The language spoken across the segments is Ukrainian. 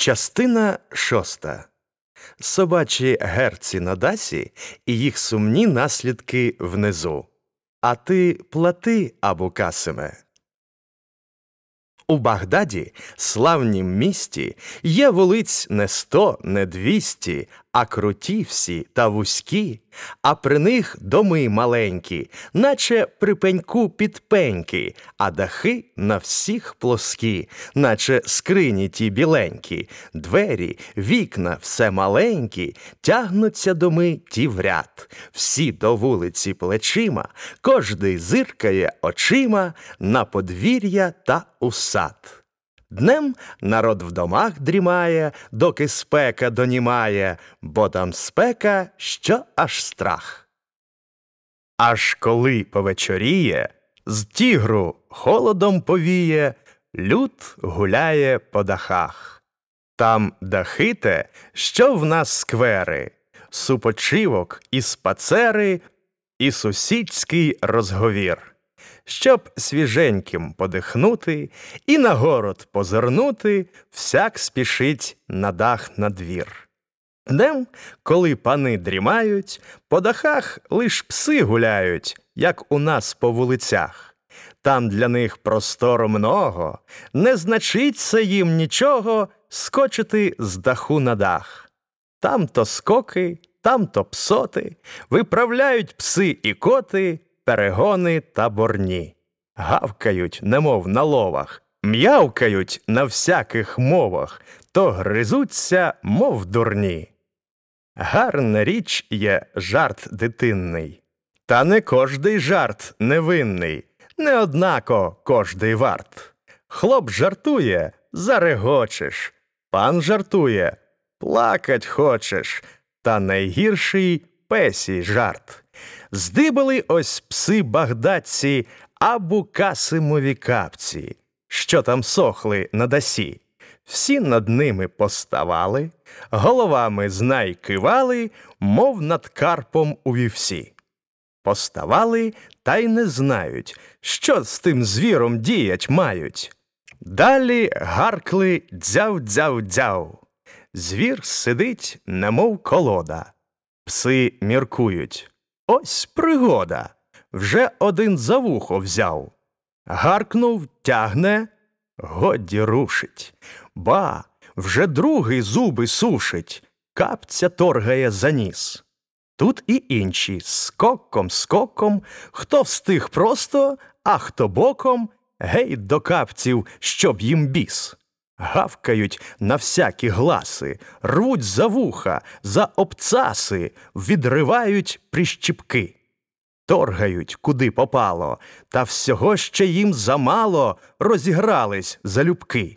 Частина шоста. Собачі герці на дасі і їх сумні наслідки внизу. А ти плати, або Касиме. У Багдаді, славнім місті, є вулиць не сто, не двісті, а круті всі та вузькі, а при них доми маленькі, наче при пеньку підпеньки, а дахи на всіх плоскі, наче скрині ті біленькі, двері, вікна все маленькі, тягнуться доми ті в ряд, всі до вулиці плечима, кожний зиркає очима на подвір'я та у сад. Днем народ в домах дрімає, доки спека донімає, бо там спека, що аж страх. Аж коли повечоріє, з тігру холодом повіє, люд гуляє по дахах. Там дахите, що в нас сквери, супочивок і спацери, і сусідський розговір щоб свіженьким подихнути і на город позирнути, всяк спішить на дах на двір. Днем, коли пани дрімають, по дахах лиш пси гуляють, як у нас по вулицях. Там для них простору много, не значиться їм нічого скочити з даху на дах. Там то скоки, там то псоти, виправляють пси і коти перегони та борні, гавкають, немов на ловах, м'явкають на всяких мовах, то гризуться, мов дурні. Гарна річ є жарт дитинний, та не кожний жарт невинний, не однако кожний варт. Хлоп жартує, зарегочеш, пан жартує, плакать хочеш, та найгірший песій жарт. Здибали ось пси багдадці абу касимові капці, що там сохли на дасі. Всі над ними поставали, головами знай кивали, мов над карпом у вівсі. Поставали та й не знають, що з тим звіром діять мають. Далі гаркли дзяв-дзяв-дзяв. Звір сидить, немов колода. Пси міркують. Ось пригода. Вже один за вухо взяв. Гаркнув, тягне, годі рушить. Ба, вже другий зуби сушить, капця торгає за ніс. Тут і інші скоком, скоком, хто встиг просто, а хто боком, гей до капців, щоб їм біс гавкають на всякі гласи, рвуть за вуха, за обцаси, відривають прищіпки, торгають, куди попало, та всього ще їм замало розігрались залюбки.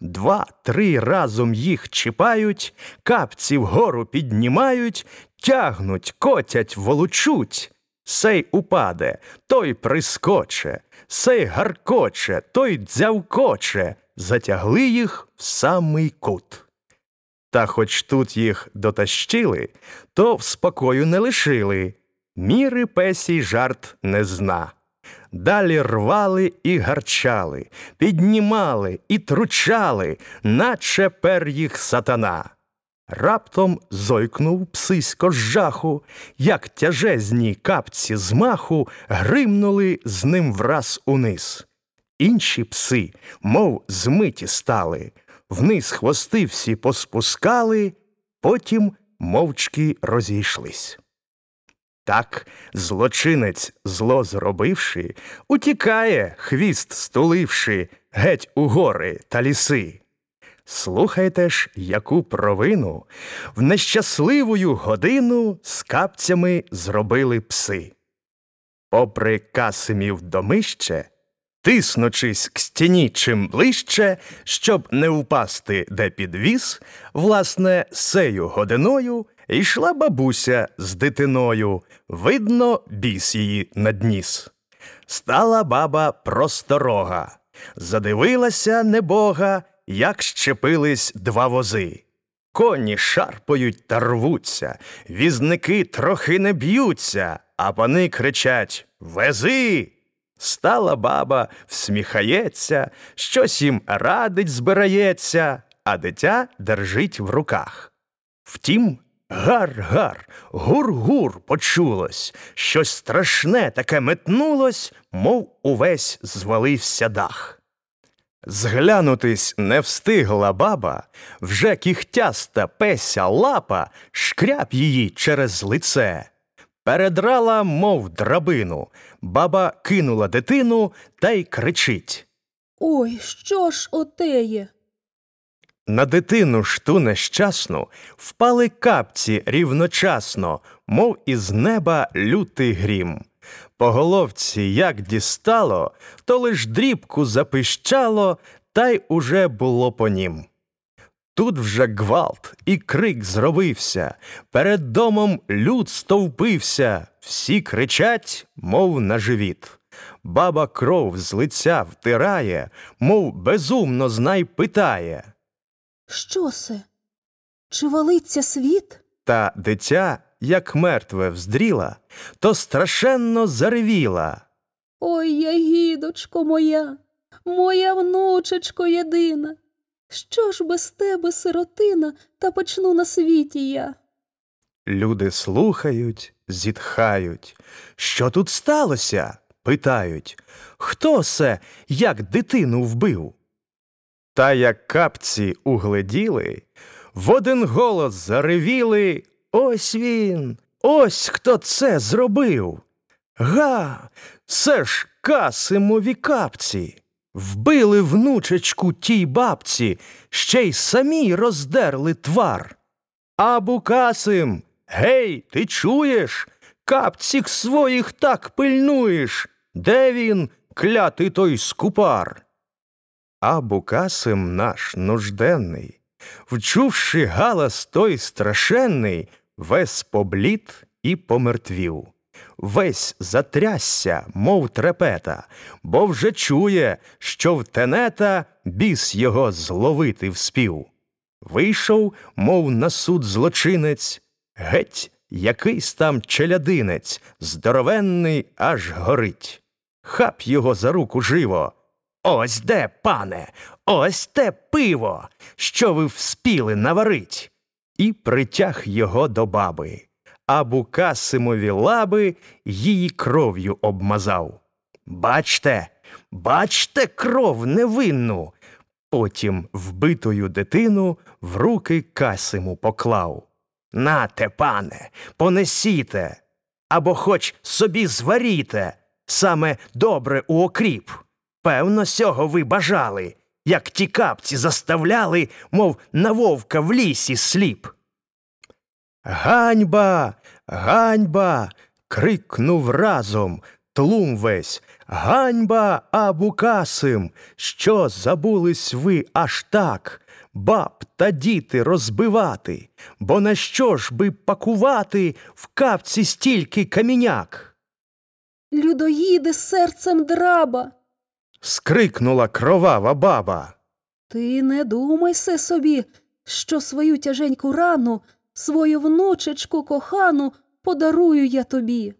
Два-три разом їх чіпають, капці вгору піднімають, тягнуть, котять, волочуть. Сей упаде, той прискоче, сей гаркоче, той дзявкоче, затягли їх в самий кут. Та хоч тут їх дотащили, то в спокою не лишили. Міри песій жарт не зна. Далі рвали і гарчали, піднімали і тручали, наче пер їх сатана. Раптом зойкнув псисько з жаху, як тяжезні капці з маху гримнули з ним враз униз. Інші пси, мов змиті стали, вниз хвости всі поспускали, потім мовчки розійшлись. Так злочинець, зло зробивши, утікає, хвіст стуливши, геть у гори та ліси. Слухайте ж, яку провину в нещасливую годину з капцями зробили пси. Попри Касимів домище, Тиснучись к стіні чим ближче, щоб не впасти де підвіз, власне, сею годиною йшла бабуся з дитиною, видно, біс її надніс. Стала баба просторога, задивилася небога, як щепились два вози. Коні шарпають та рвуться, візники трохи не б'ються, а пани кричать Вези! Стала баба, всміхається, щось їм радить збирається, а дитя держить в руках. Втім, гар-гар, гур-гур почулось, щось страшне таке метнулось, мов увесь звалився дах. Зглянутись не встигла баба, вже кіхтяста песя лапа шкряб її через лице. Передрала, мов драбину, баба кинула дитину та й кричить. Ой, що ж отеє? На дитину ж ту нещасну впали капці рівночасно, мов із неба лютий грім. По головці як дістало, то лиш дрібку запищало, та й уже було по нім. Тут вже гвалт і крик зробився, перед домом люд стовпився, всі кричать, мов на живіт. Баба кров з лиця втирає, мов безумно знай питає. Що се? Чи валиться світ? Та дитя, як мертве вздріла, то страшенно заревіла. Ой, ягідочко моя, моя внучечко єдина. Що ж без тебе, сиротина, та почну на світі я? Люди слухають, зітхають. Що тут сталося? питають. Хто се, як дитину вбив? Та як капці угледіли, в один голос заревіли Ось він, ось хто це зробив. Га, це ж касимові капці. Вбили внучечку тій бабці, ще й самі роздерли твар. Абу Касим, гей, ти чуєш? Капціх своїх так пильнуєш. Де він, клятий той скупар? Абу Касим наш нужденний, вчувши галас той страшенний, весь поблід і помертвів. Весь затрясся, мов трепета, бо вже чує, що в тенета біс його зловити вспів. Вийшов, мов на суд злочинець, геть якийсь там челядинець, здоровенний аж горить. Хап його за руку живо. Ось де, пане, ось те пиво, що ви вспіли наварить. І притяг його до баби, а Букасимові лаби її кров'ю обмазав. Бачте, бачте кров невинну. Потім вбитою дитину в руки Касиму поклав. Нате, пане, понесіте, або хоч собі зваріте, саме добре у окріп. Певно, сього ви бажали, як ті капці заставляли, мов на вовка в лісі сліп. Ганьба, ганьба. крикнув разом тлум весь. Ганьба, Абукасим, що забулись ви аж так, баб та діти розбивати, бо на що ж би пакувати в капці стільки каміняк? Людоїде серцем драба. скрикнула кровава баба. Ти не думай се собі, що свою тяженьку рану, свою внучечку кохану подарую я тобі.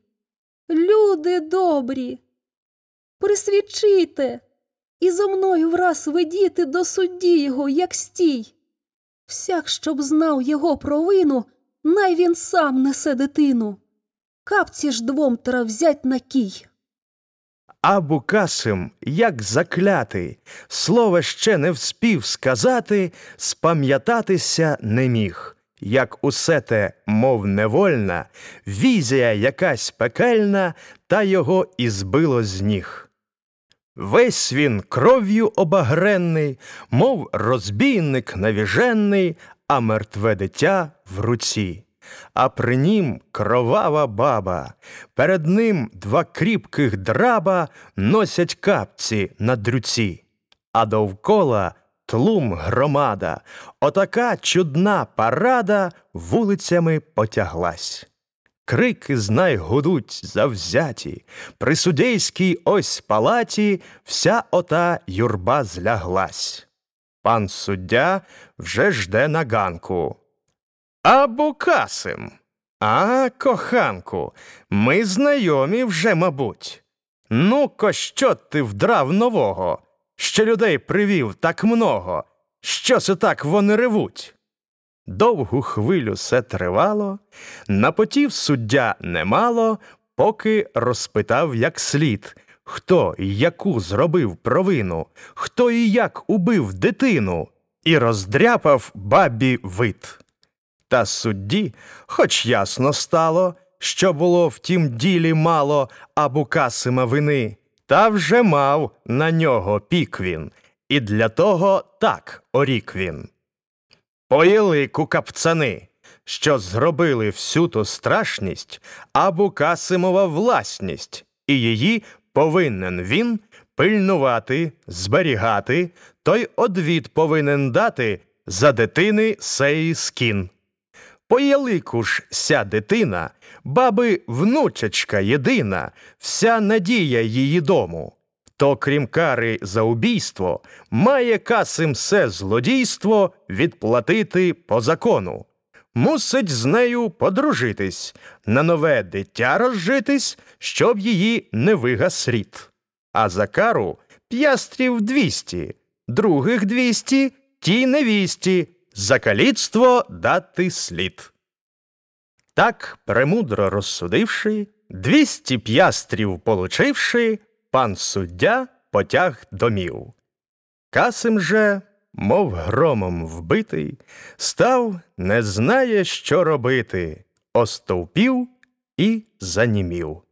Люди добрі, присвідчите, і зо мною враз ведіти до судді його, як стій. Всяк, щоб знав його провину, най він сам несе дитину. Капці ж двом тра взять на кій. Абу Касим, як заклятий, слова ще не вспів сказати, спам'ятатися не міг. Як усе те, мов невольна, візія якась пекельна, та його і збило з ніг. Весь він кров'ю обагренний, мов розбійник навіженний, а мертве дитя в руці. А при нім кровава баба, перед ним два кріпких драба носять капці на дрюці, а довкола тлум громада, отака чудна парада вулицями потяглась. Крики знай гудуть завзяті, при судейській ось палаті вся ота юрба зляглась. Пан суддя вже жде на ганку. Або Касим. А, коханку, ми знайомі вже, мабуть. Ну-ко, що ти вдрав нового, що людей привів так много? Що це так вони ревуть? Довгу хвилю се тривало, напотів суддя немало, поки розпитав як слід, хто і яку зробив провину, хто і як убив дитину, і роздряпав бабі вид. Та судді, хоч ясно стало, що було в тім ділі мало Абукасима вини, та вже мав на нього пік він, і для того так орік він. Поїли кукапцани, що зробили всю ту страшність, Абукасимова власність, і її повинен він пильнувати, зберігати, той одвід повинен дати за дитини сеї скін. По ялику ж ся дитина, баби внучечка єдина, вся надія її дому. То крім кари за убійство, має касим все злодійство відплатити по закону. Мусить з нею подружитись, на нове дитя розжитись, щоб її не вигас рід. А за кару п'ястрів двісті, других двісті тій невісті, за каліцтво дати слід. Так, премудро розсудивши, двісті п'ястрів получивши, пан суддя потяг домів. Касим же, мов громом вбитий, став, не знає, що робити, остовпів і занімів.